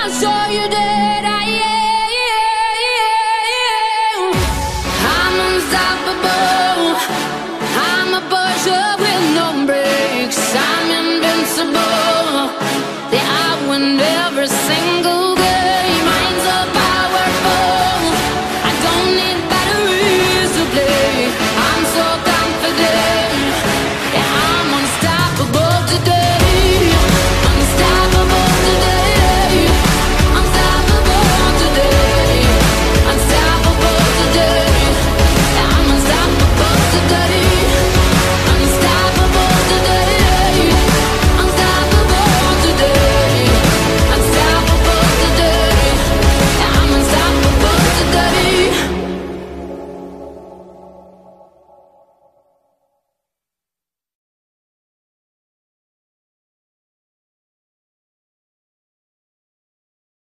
I saw you there